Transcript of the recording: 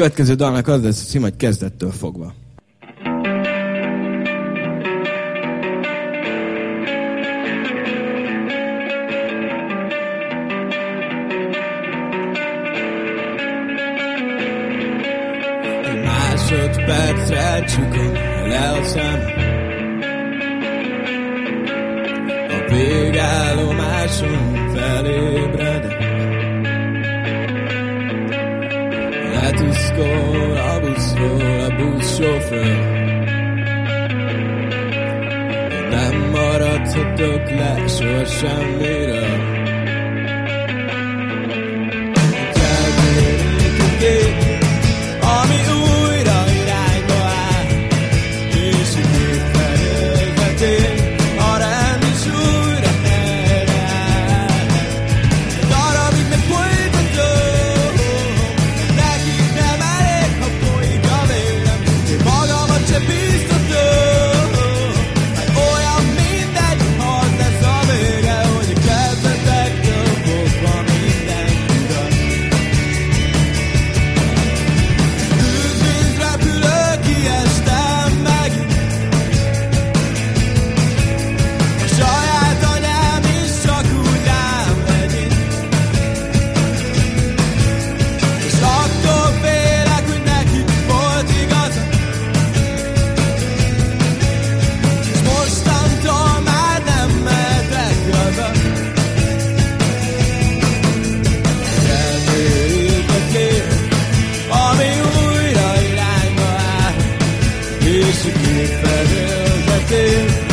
Következő dalnak az lesz a cím, hogy kezdettől fogva. másodpercre csukom le a szem. A végállomáson felé booth chauffeur. När morgon till dubbla så jag kör mig Better de